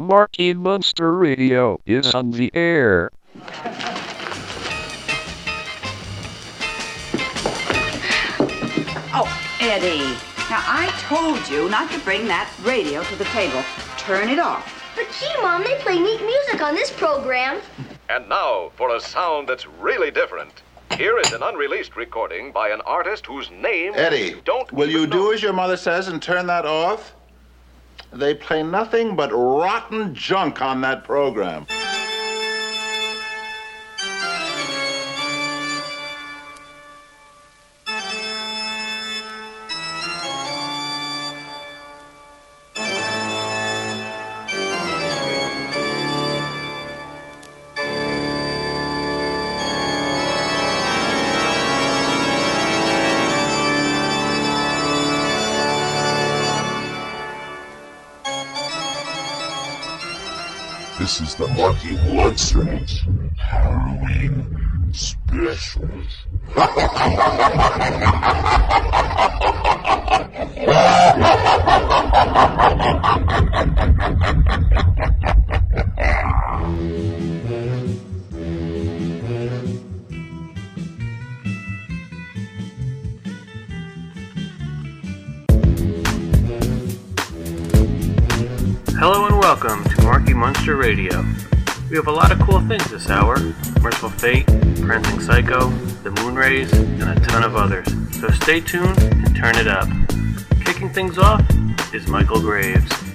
Marky Munster Radio is on the air. Oh, Eddie. Now, I told you not to bring that radio to the table. Turn it off. But gee, Mom, they play neat music on this program. And now for a sound that's really different. Here is an unreleased recording by an artist whose name Eddie, don't will you even do as your mother says and turn that off? They play nothing but rotten junk on that program. The Halloween special. Hello and welcome to Marky Munster Radio. We have a lot of cool things this hour Mercyful Fate, Prancing Psycho, The Moonrays, and a ton of others. So stay tuned and turn it up. Kicking things off is Michael Graves.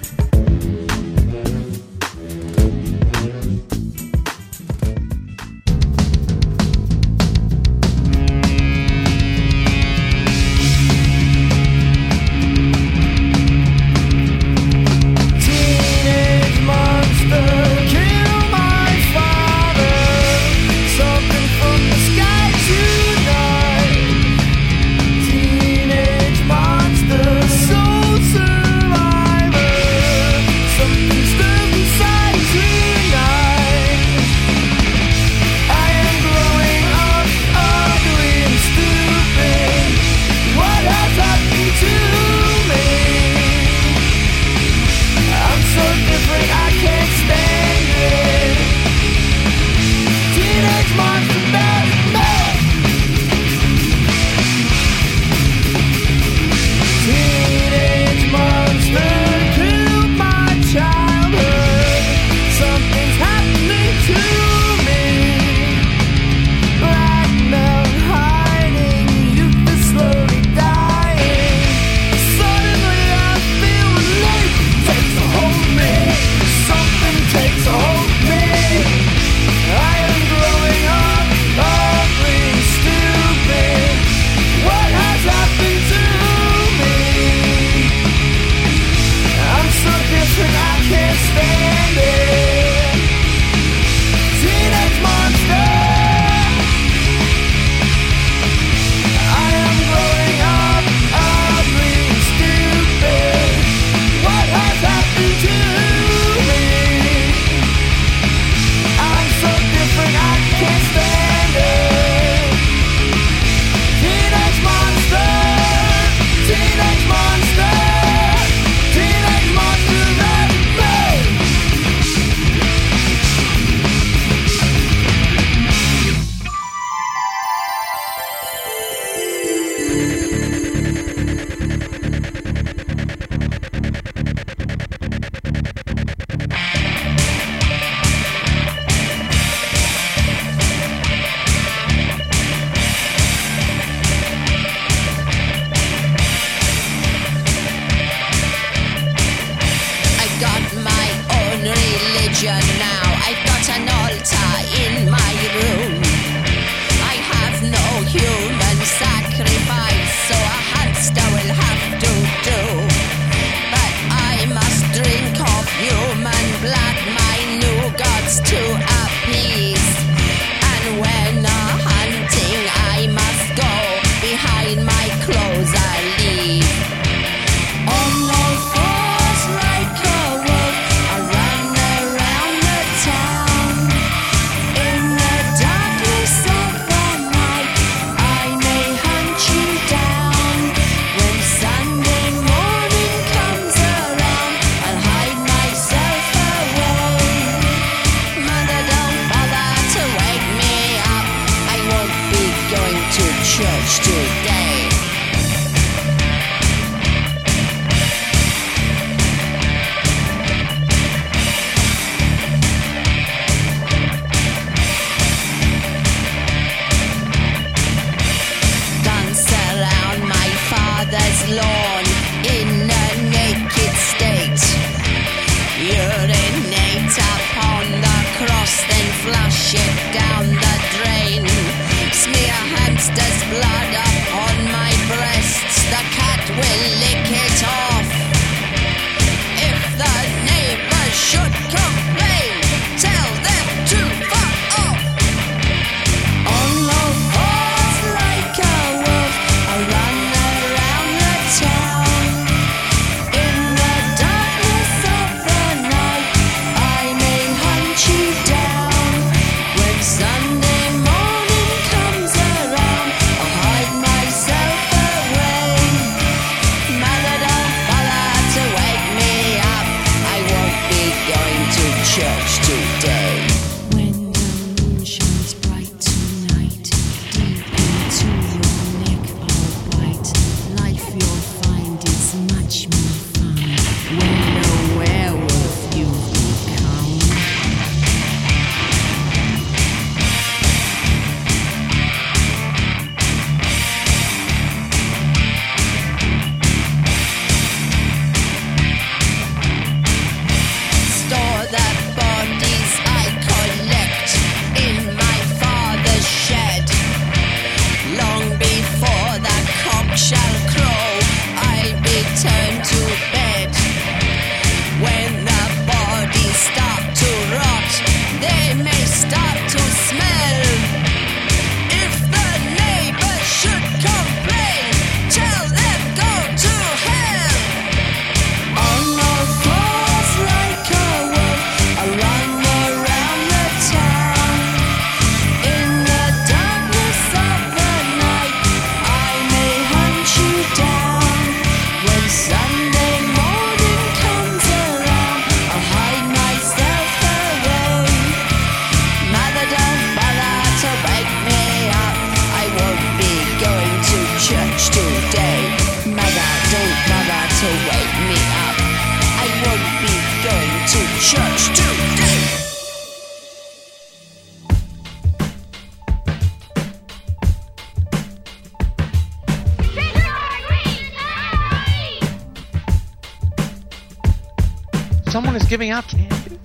Someone is giving out candy?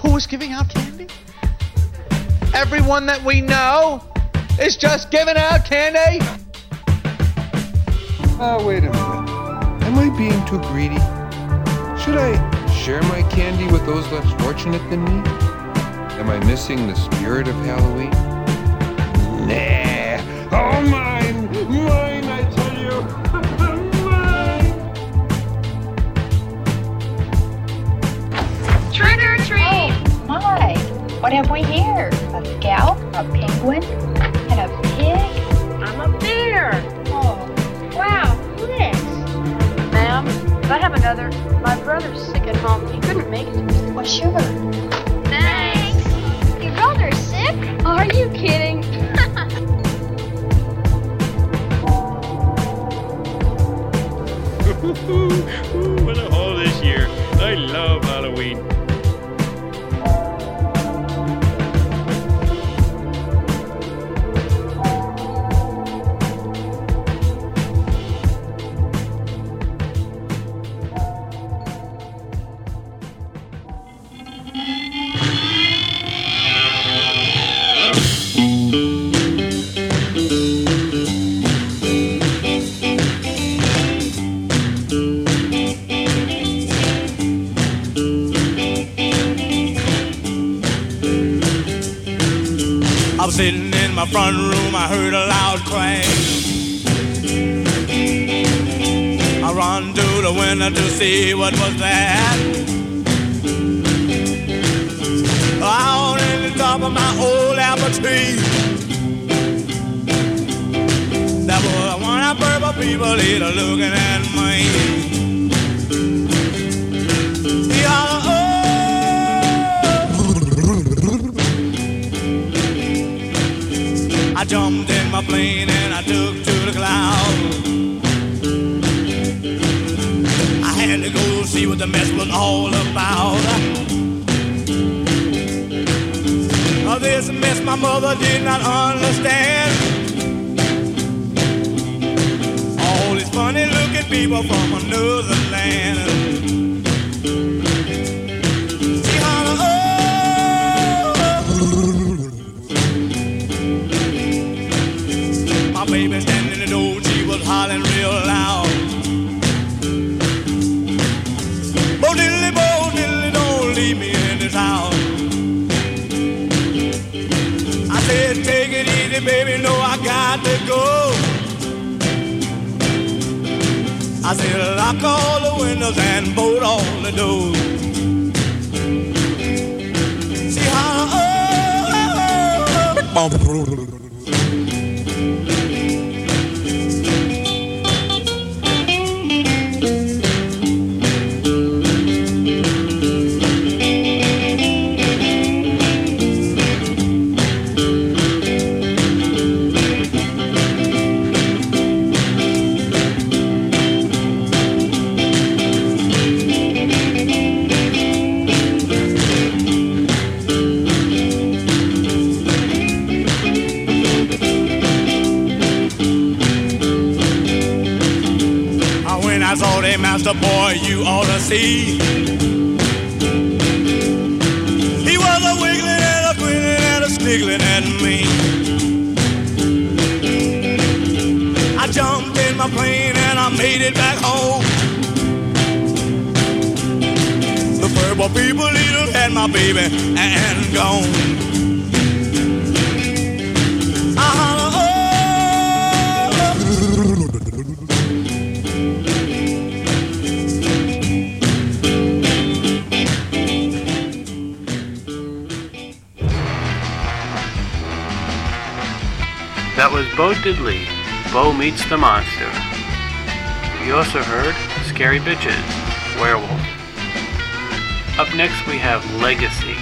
Who is giving out candy? Everyone that we know is just giving out candy? Oh, wait a minute. Am I being too greedy? Should I share my candy with those less fortunate than me? Am I missing the spirit of Halloween? Nah. Oh, All mine! What have we here? A scalp, a penguin, and a pig? I'm a bear. Oh, wow. Thanks. Ma'am, could I have another? My brother's sick at home. He couldn't make it. Well, sure. Thanks. Your brother's sick? Are you kidding? what a haul this year. I love Halloween. Front room, I heard a loud clang. I run to the window to see what was that. Out in the top of my old apple tree. That was one of purple people eater looking at me. Jumped in my plane and I took to the clouds. I had to go see what the mess was all about. This mess my mother did not understand. All these funny looking people from another land. Lock all the windows and bolt all the doors. See how, oh, oh, oh. oh. See. He was a wiggling and a grinning and a sniggling at me. I jumped in my plane and I made it back home. The purple people little had my baby and gone. Bo Bo Meets the Monster. We also heard Scary Bitches, Werewolf. Up next we have Legacy,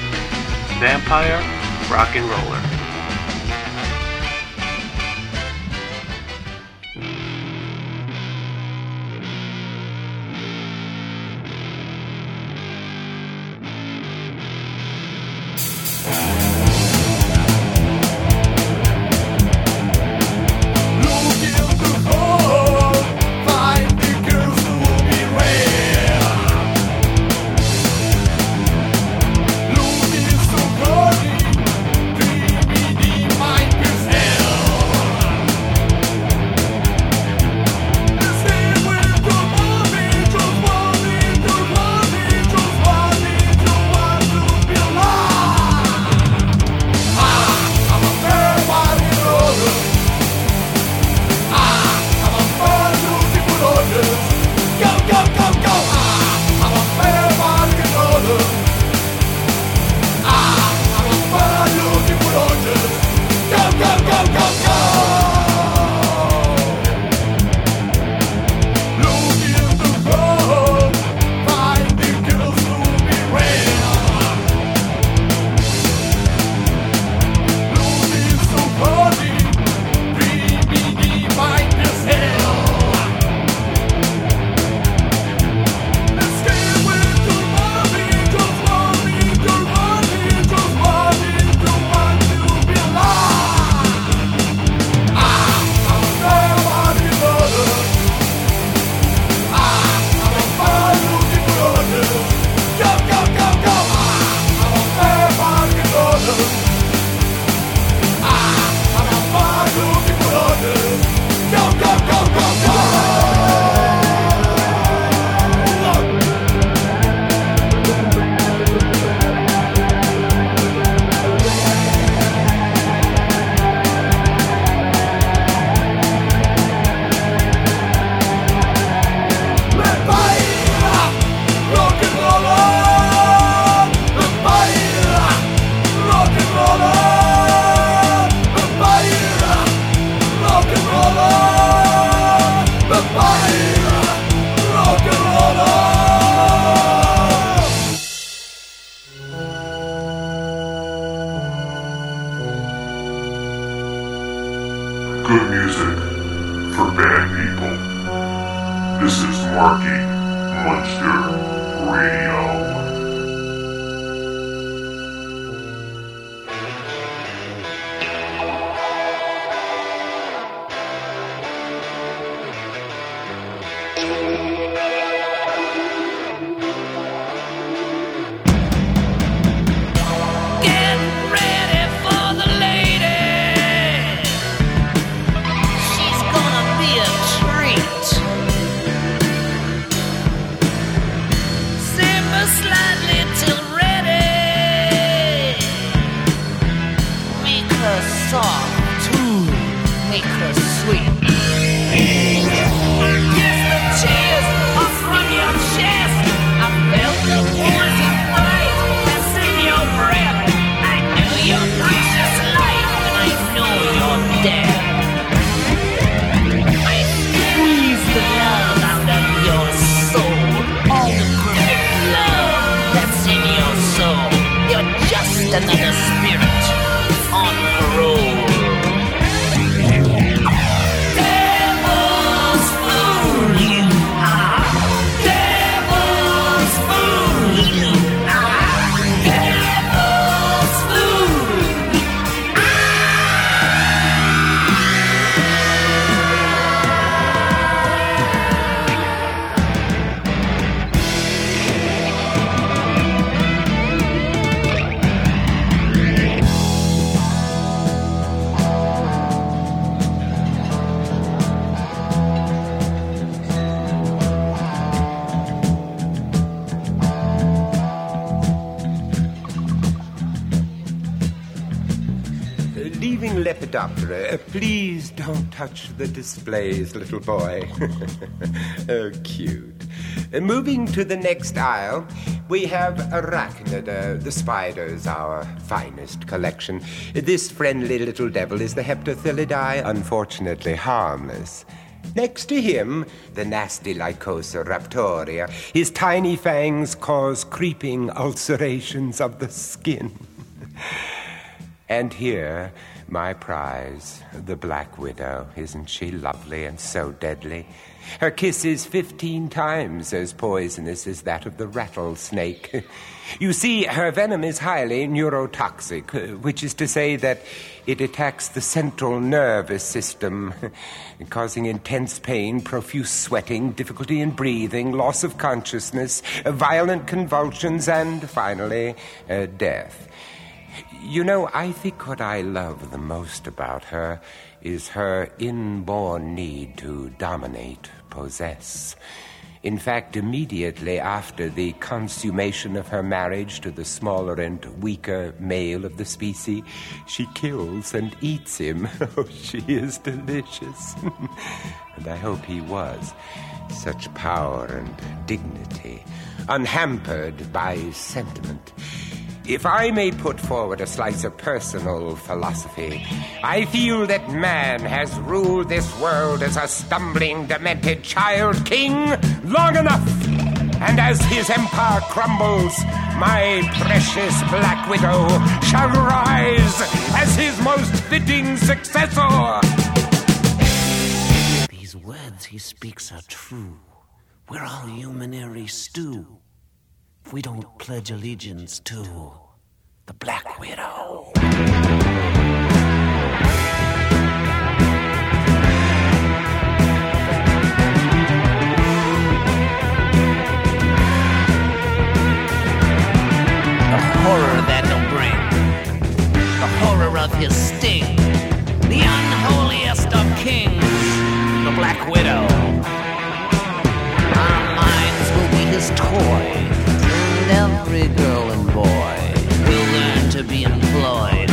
Vampire, Rock and Roller. Make touch the displays, little boy. oh, cute. Uh, moving to the next aisle, we have Arachnida, the spiders, our finest collection. This friendly little devil is the Heptathelidae, unfortunately harmless. Next to him, the nasty Lycosa raptoria. His tiny fangs cause creeping ulcerations of the skin. and here, my prize, the Black Widow. Isn't she lovely and so deadly? Her kiss is fifteen times as poisonous as that of the rattlesnake. you see, her venom is highly neurotoxic, which is to say that it attacks the central nervous system, causing intense pain, profuse sweating, difficulty in breathing, loss of consciousness, violent convulsions, and finally, uh, death. You know, I think what I love the most about her is her inborn need to dominate, possess. In fact, immediately after the consummation of her marriage to the smaller and weaker male of the species, she kills and eats him. Oh, she is delicious. and I hope he was. Such power and dignity, unhampered by sentiment. If I may put forward a slice of personal philosophy, I feel that man has ruled this world as a stumbling, demented child king long enough. And as his empire crumbles, my precious Black Widow shall rise as his most fitting successor. These words he speaks are true. We're all humanary stew. If we don't pledge allegiance to the Black Widow. The horror that he'll bring, the horror of his sting, the unholiest of kings, the Black Widow. Our minds will be his toy, and every girl and boy will learn to be employed.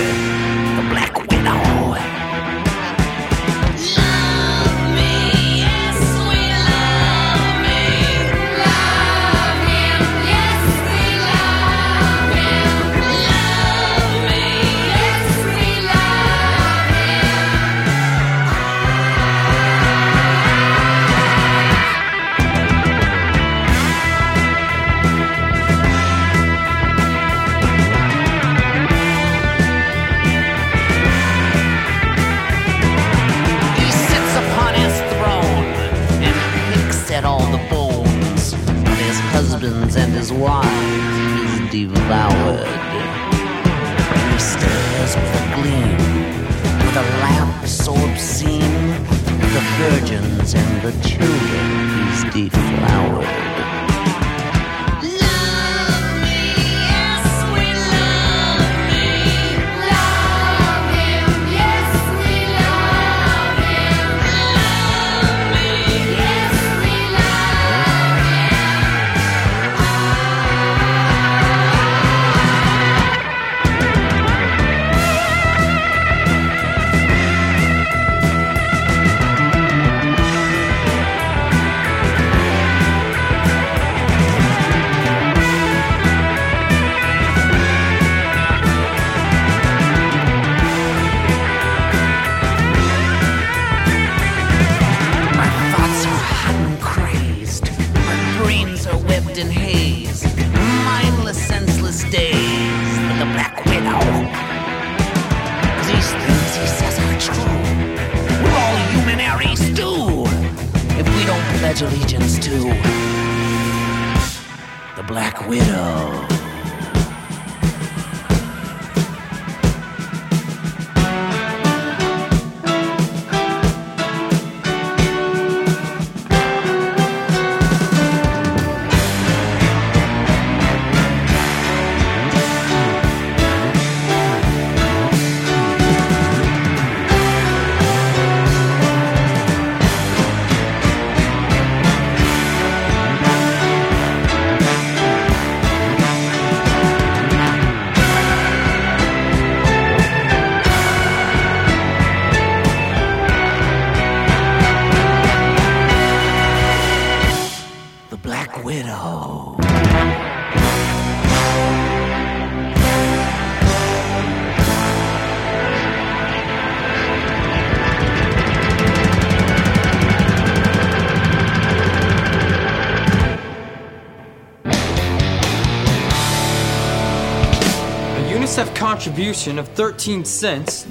Contribution of 13 cents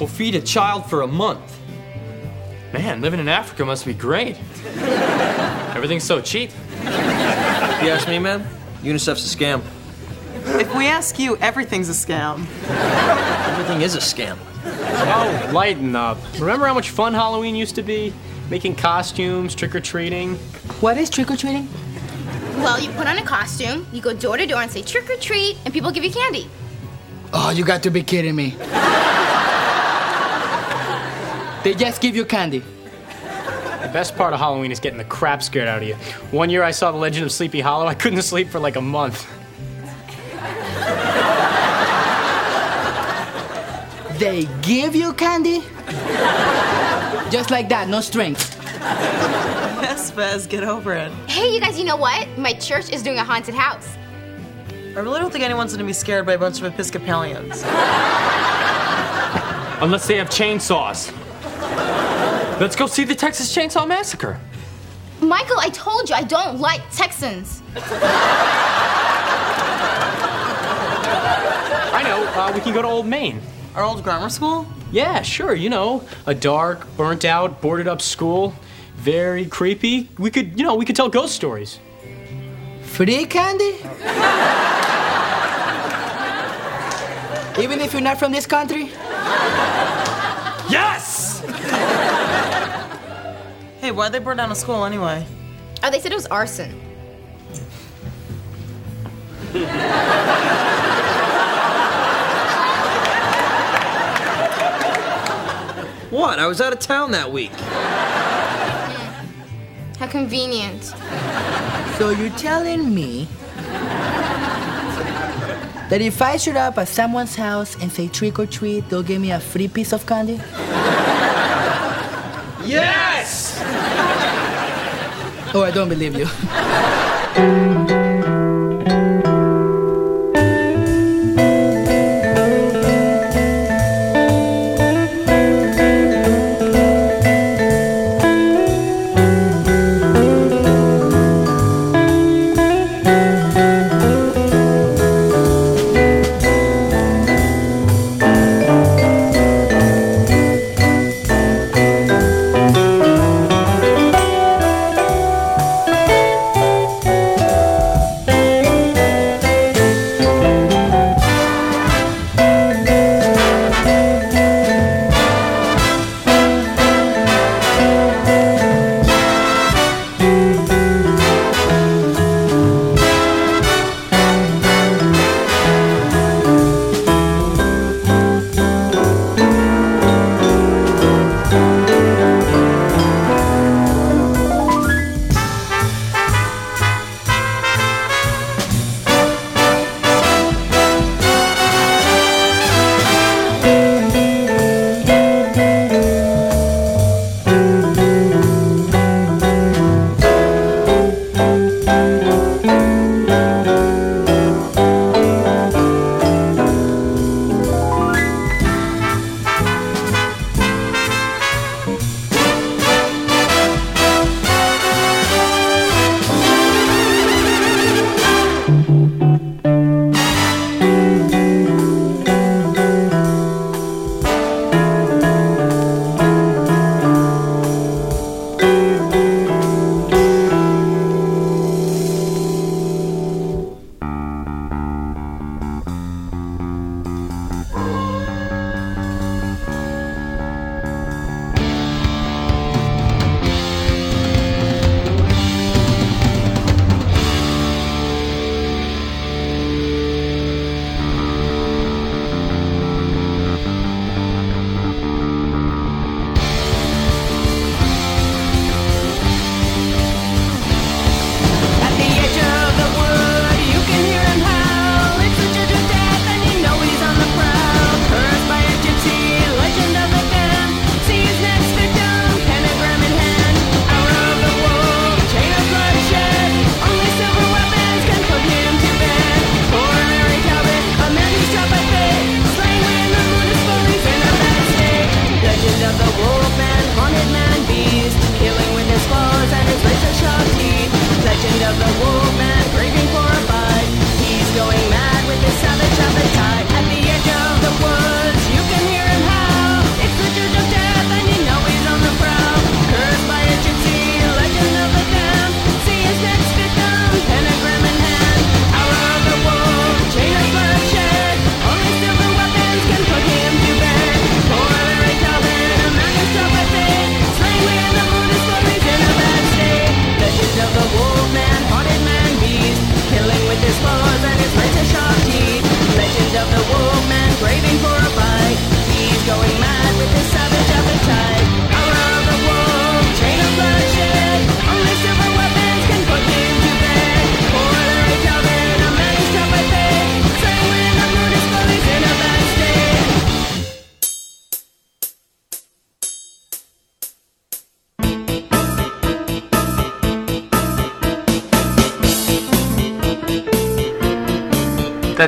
will feed a child for a month. Man, living in Africa must be great. Everything's so cheap. If you ask me, man, UNICEF's a scam. If we ask you, everything's a scam. Everything is a scam. Oh, lighten up. Remember how much fun Halloween used to be? Making costumes, trick or treating. What is trick or treating? Well, you put on a costume, you go door to door and say trick or treat, and people give you candy. Oh, you got to be kidding me. they just give you candy. The best part of Halloween is getting the crap scared out of you. One year I saw The Legend of Sleepy Hollow. I couldn't sleep for like a month. They give you candy? just like that, no strings. Yes, Bez, get over it. Hey, you guys, you know what? My church is doing a haunted house. I really don't think anyone's gonna be scared by a bunch of Episcopalians. Unless they have chainsaws. Let's go see the Texas Chainsaw Massacre. Michael, I told you I don't like Texans. I know, uh, we can go to Old Main. Our old grammar school? Yeah, sure, you know, a dark, burnt out, boarded up school. Very creepy. We could, you know, we could tell ghost stories. Free candy? Even if you're not from this country? Yes! Hey, why'd they burn down a school anyway? Oh, they said it was arson. What? I was out of town that week. How convenient. So you're telling me that if I show up at someone's house and say trick or treat, they'll give me a free piece of candy? Yes! Oh, I don't believe you.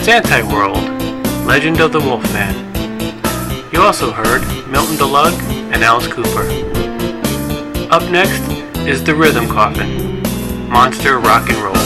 Anti-World, Legend of the Wolfman. You also heard Milton DeLugg and Alice Cooper. Up next is The Rhythm Coffin, Monster Rock and Roll.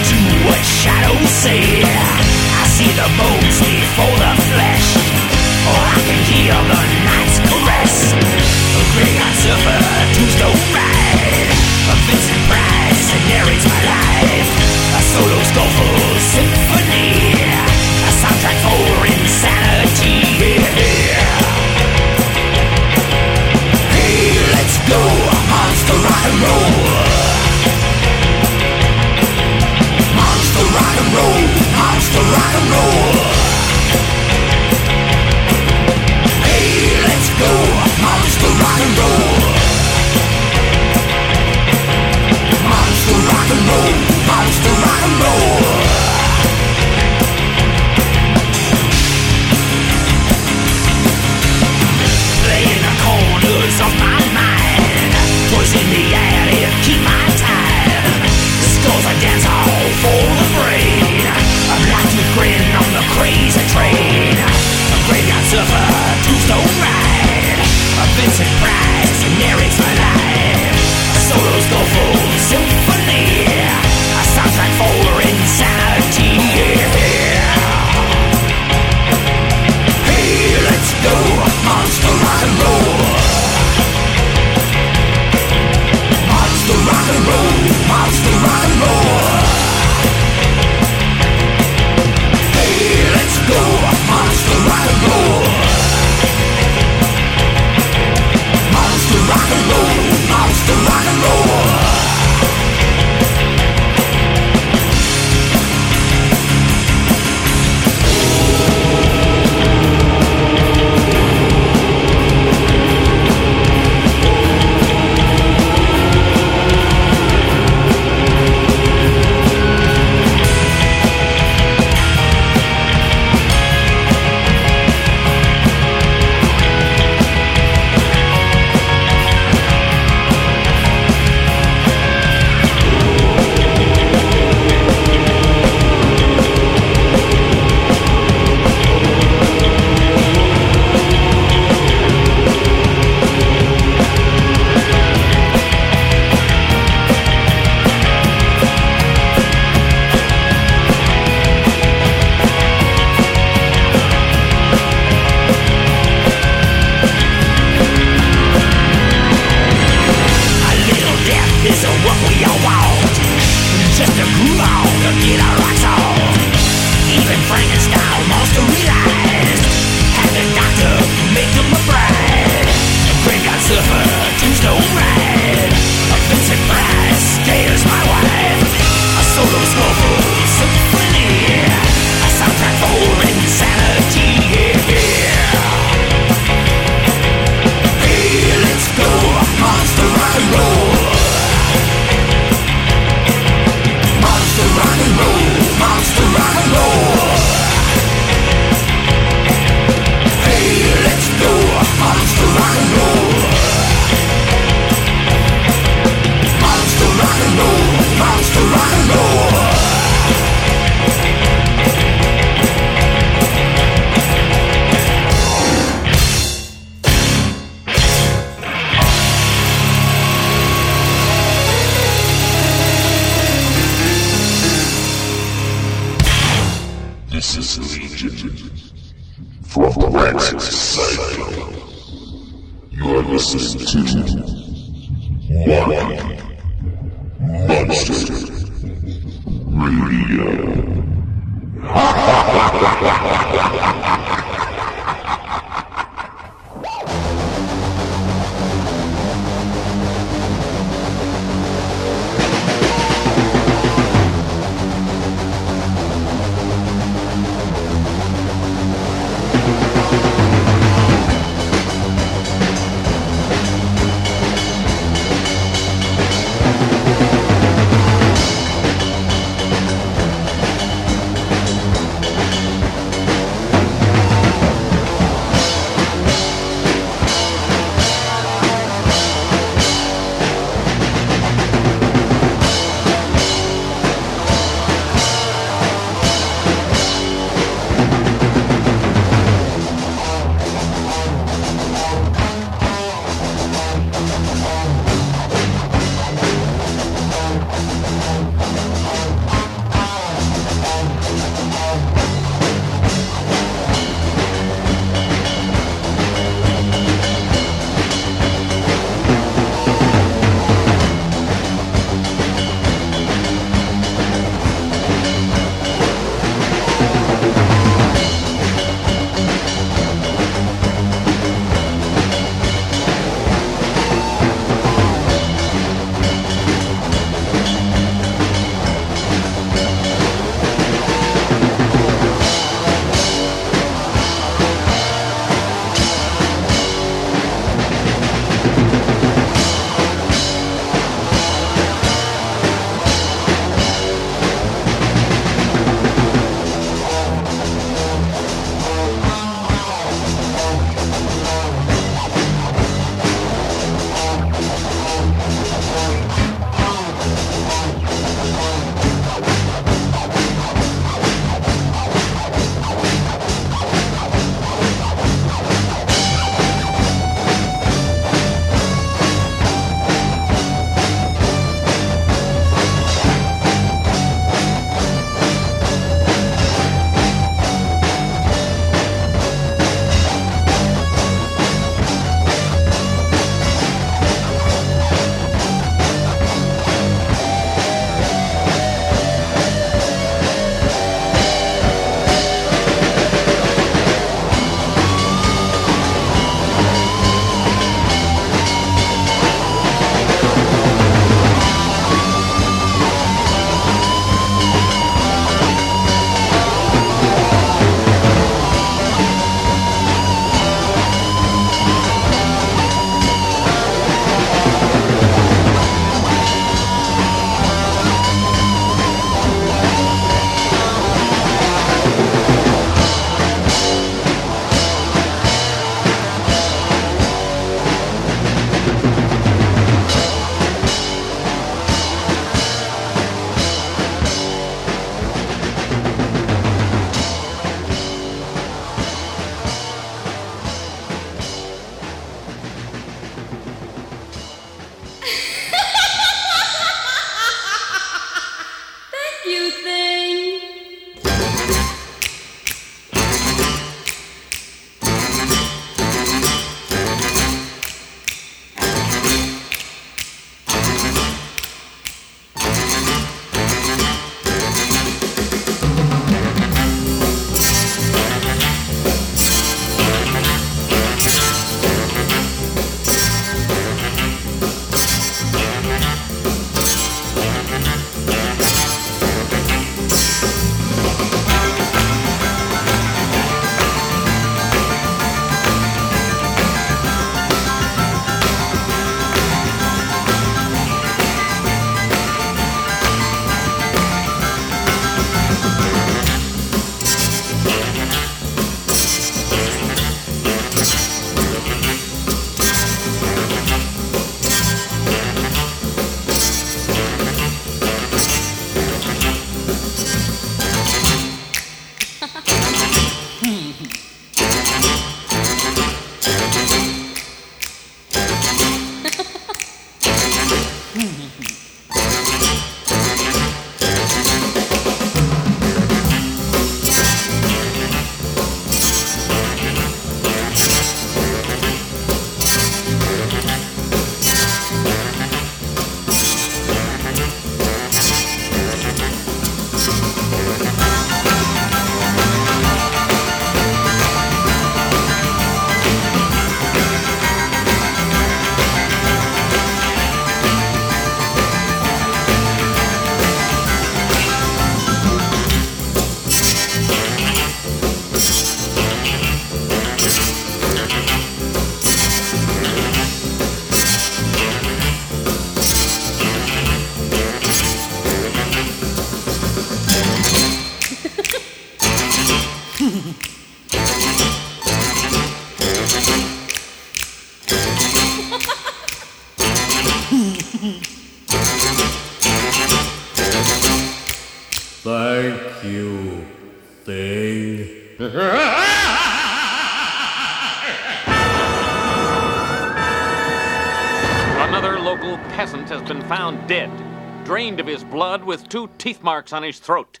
teeth marks on his throat.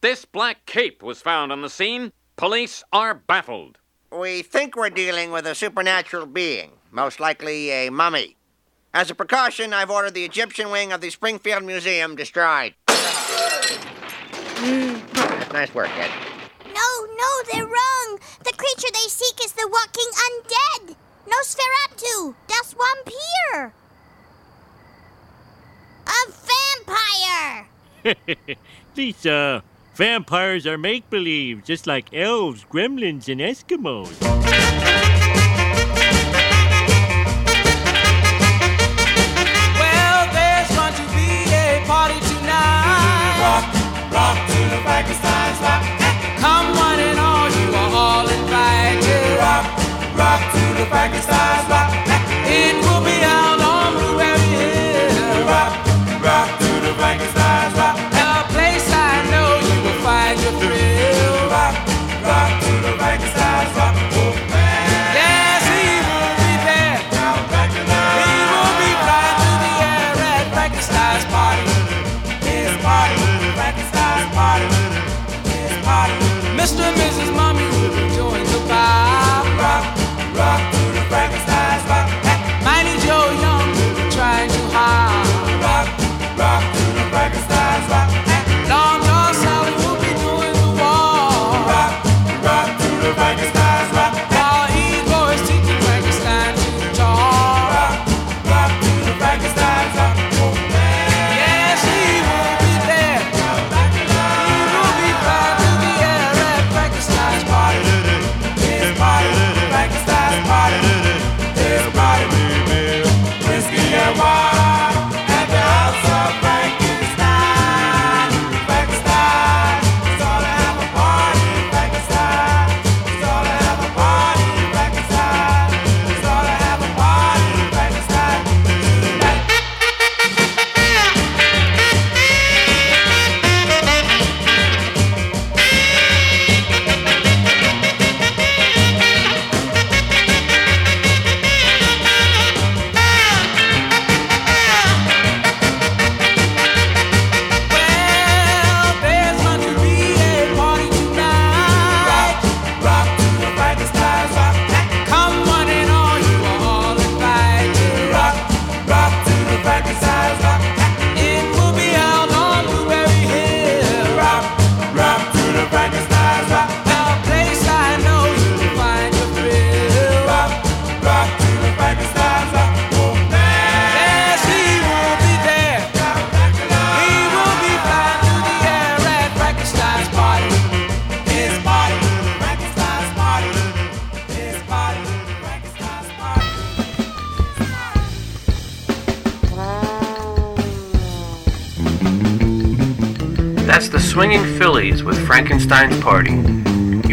This black cape was found on the scene. Police are baffled. We think we're dealing with a supernatural being, most likely a mummy. As a precaution, I've ordered the Egyptian wing of the Springfield Museum destroyed. nice work, Ed. No, no, they're wrong. The creature they seek is the walking undead. No Nosferatu, das Vampir. A vampire! Lisa, uh, vampires are make believe, just like elves, gremlins, and Eskimos. Well, there's going to be a party tonight. Rock, rock to the Frankenstein's rock. Come one and all, you are all invited. Rock, rock to the Frankenstein's rock.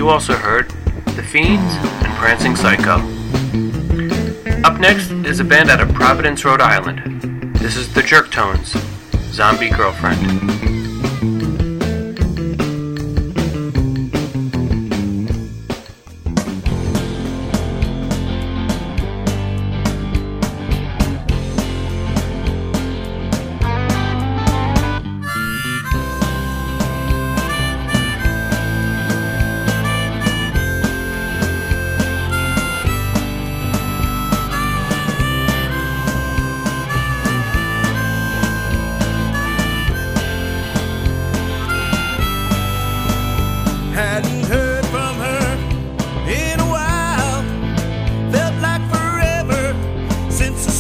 you also heard The Fiends and Prancing Psycho. Up next is a band out of Providence, Rhode Island. This is The Jerk Tones, Zombie Girlfriend.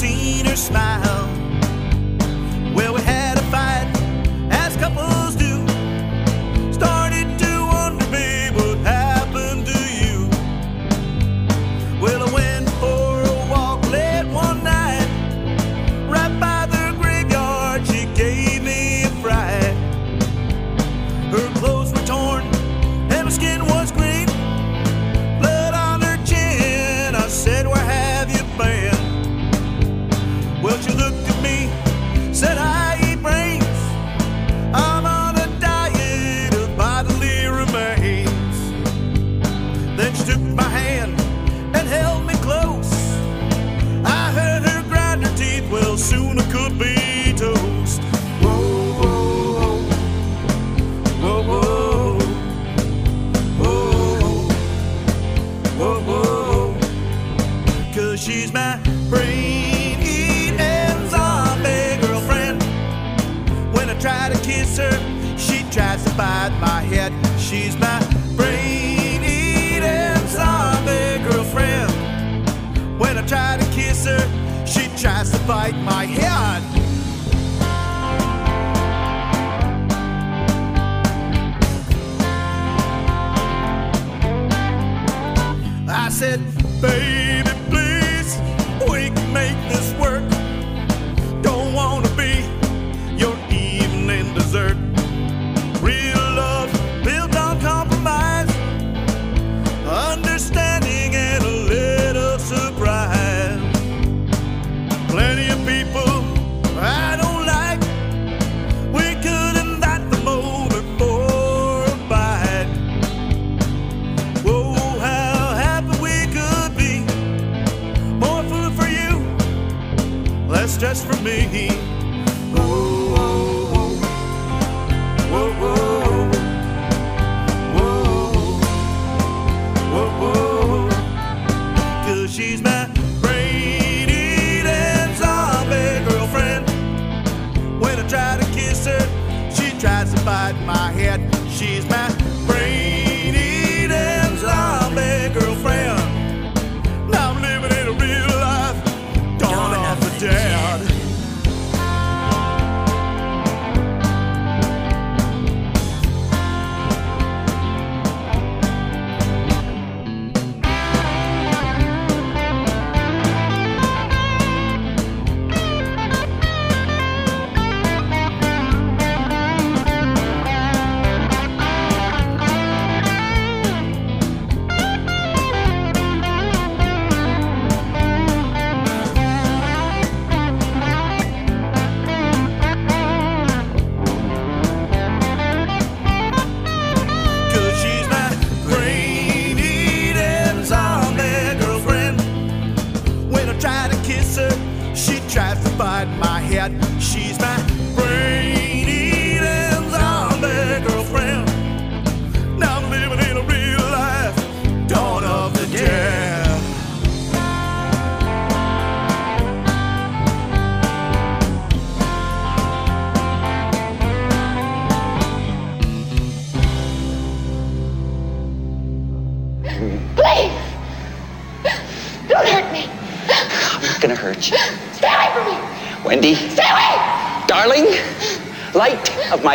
seen her smile. just for me. Oh, oh, oh. Whoa, whoa. Whoa, whoa. Cause she's my Brady and zombie girlfriend. When I try to kiss her, she tries to bite my head.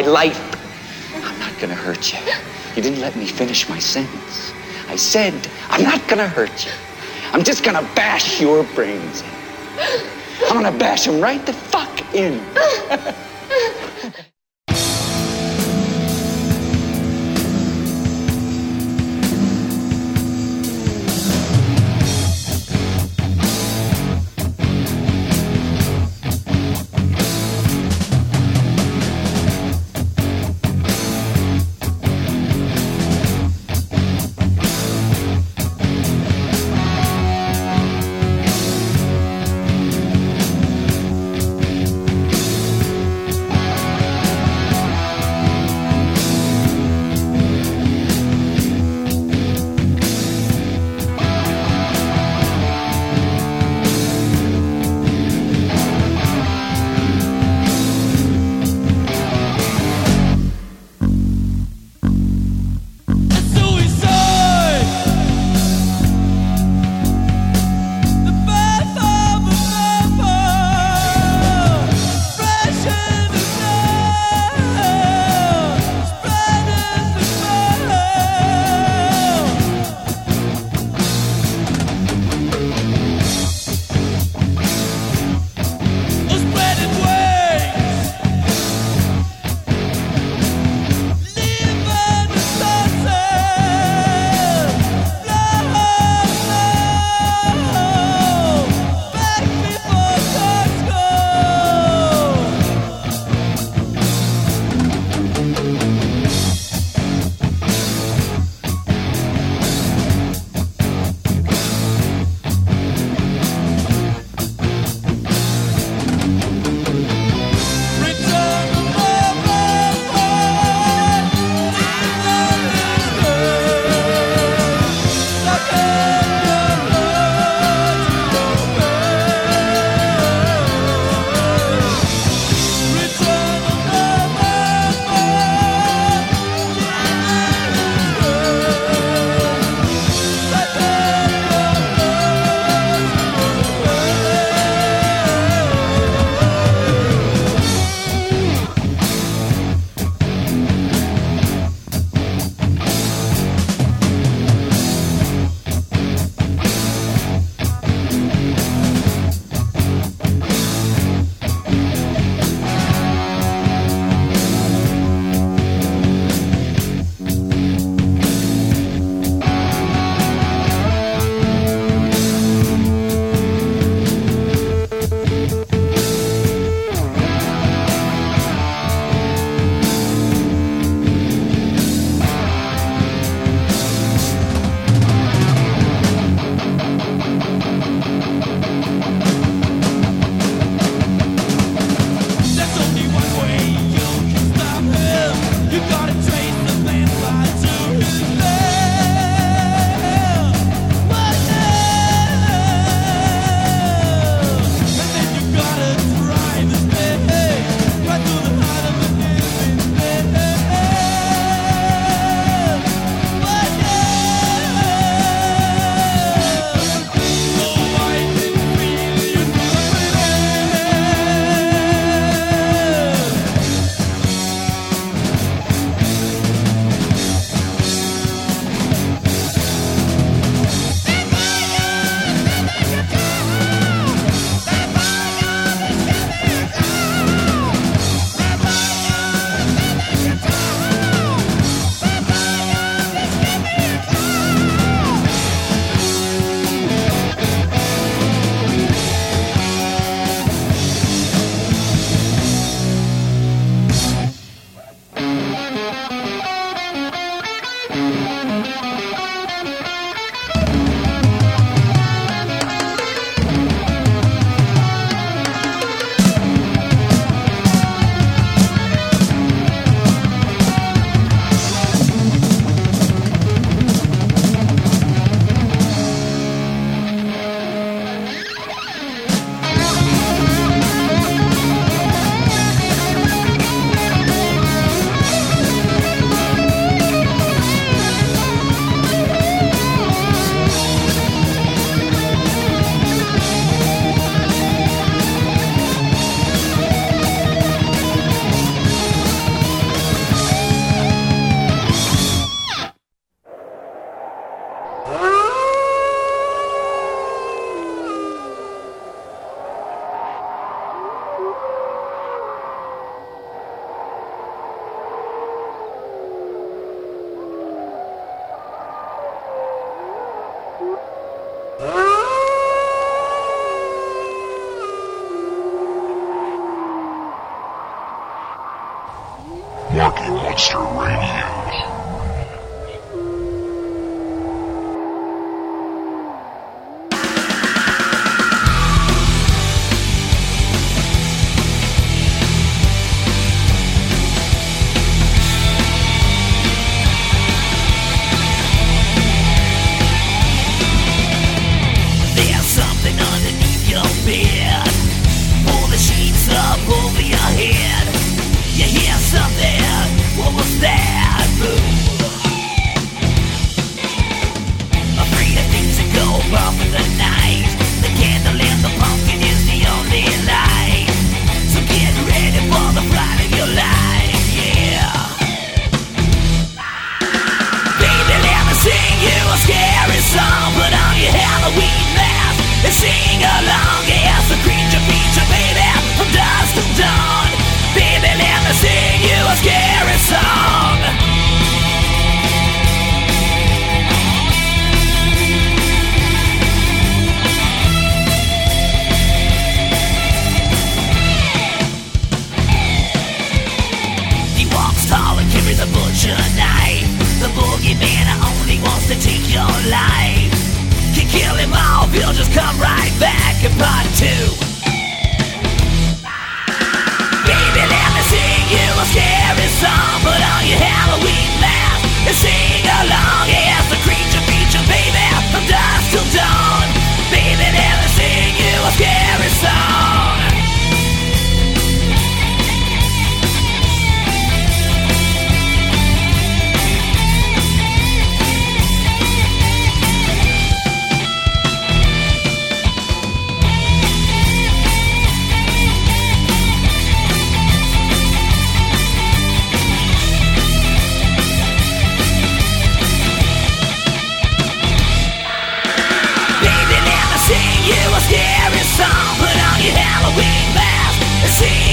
my life. I'm not going to hurt you. You didn't let me finish my sentence. I said, I'm not going to hurt you. I'm just going to bash your brains in. I'm going to bash them right the fuck in. the. The candle and the pumpkin is the only light. So get ready for the flight of your life, yeah. Baby, let me sing you a scary song. Put on your Halloween mask and sing along the creature feature, baby, from dusk till dawn. Baby, let me sing you a scary song. Life. Can kill him off, he'll just come right back in part two. Baby, let me sing you a scary song. Put on your Halloween mask and sing along as the creature feature, baby, from dusk till dawn. Baby, let me sing you a scary song.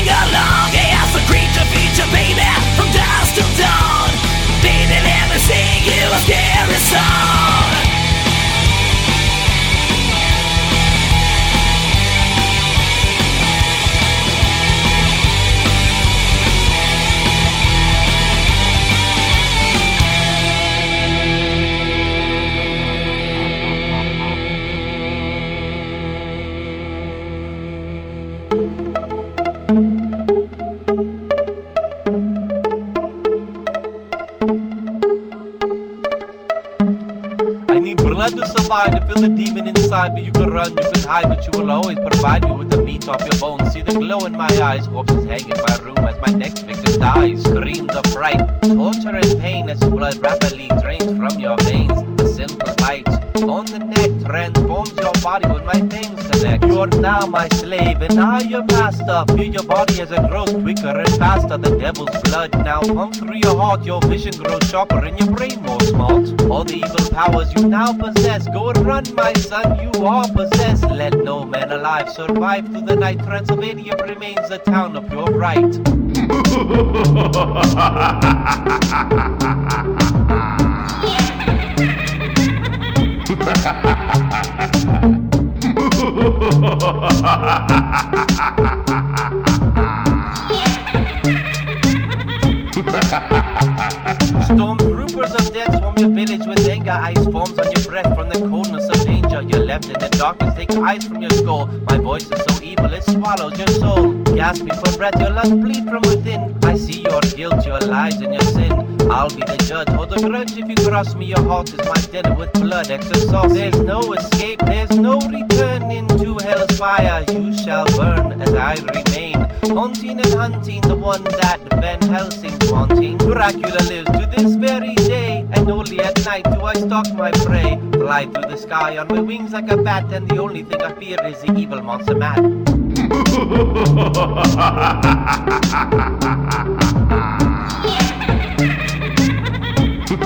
Along as the creature feature, baby, from dusk till dawn. You a scary song. Feel the demon inside me. You can run, you can hide, but you will always provide me with the meat off your bones. See the glow in my eyes. Corpses hang in my room as my next victim dies. Screams of fright, torture and pain as blood rapidly drains from your veins. The simple light on the neck transforms your body with my things connect. You're now my slave and I your master. Feel your body as it grows quicker and faster. The devil's blood now pumps through your heart. Your vision grows sharper and your brain more smart. All the evil powers you now possess. Go and run, my son, you are possessed. Let no man alive survive through the night. Transylvania remains a town of your right. Stormtroopers of death swarm your village with anger. Ice forms on your breath from the coldness of danger. You're left in the darkness, take ice from your skull. My voice is so evil, it swallows your soul. Gasping for breath, your lungs bleed from within. I see your guilt, your lies, and your sin. I'll be the judge, hold the grudge if you cross me. Your heart is my dinner with blood, sauce. There's no escape, there's no return into hell's fire. You shall burn as I remain. Haunting and hunting the one that Van Helsing's wanting. Dracula lives to this very day, and only at night do I stalk my prey. Fly through the sky on my wings like a bat, and the only thing I fear is the evil monster Matt.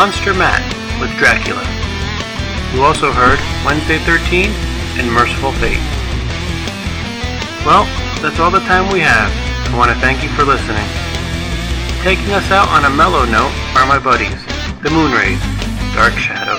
Monster Matt with Dracula. You also heard Wednesday 13 and Mercyful Fate. Well, that's all the time we have. I want to thank you for listening. Taking us out on a mellow note are my buddies, the Moonrays, Dark Shadow.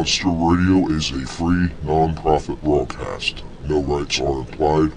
Munster Radio is a free, non-profit broadcast. No rights are implied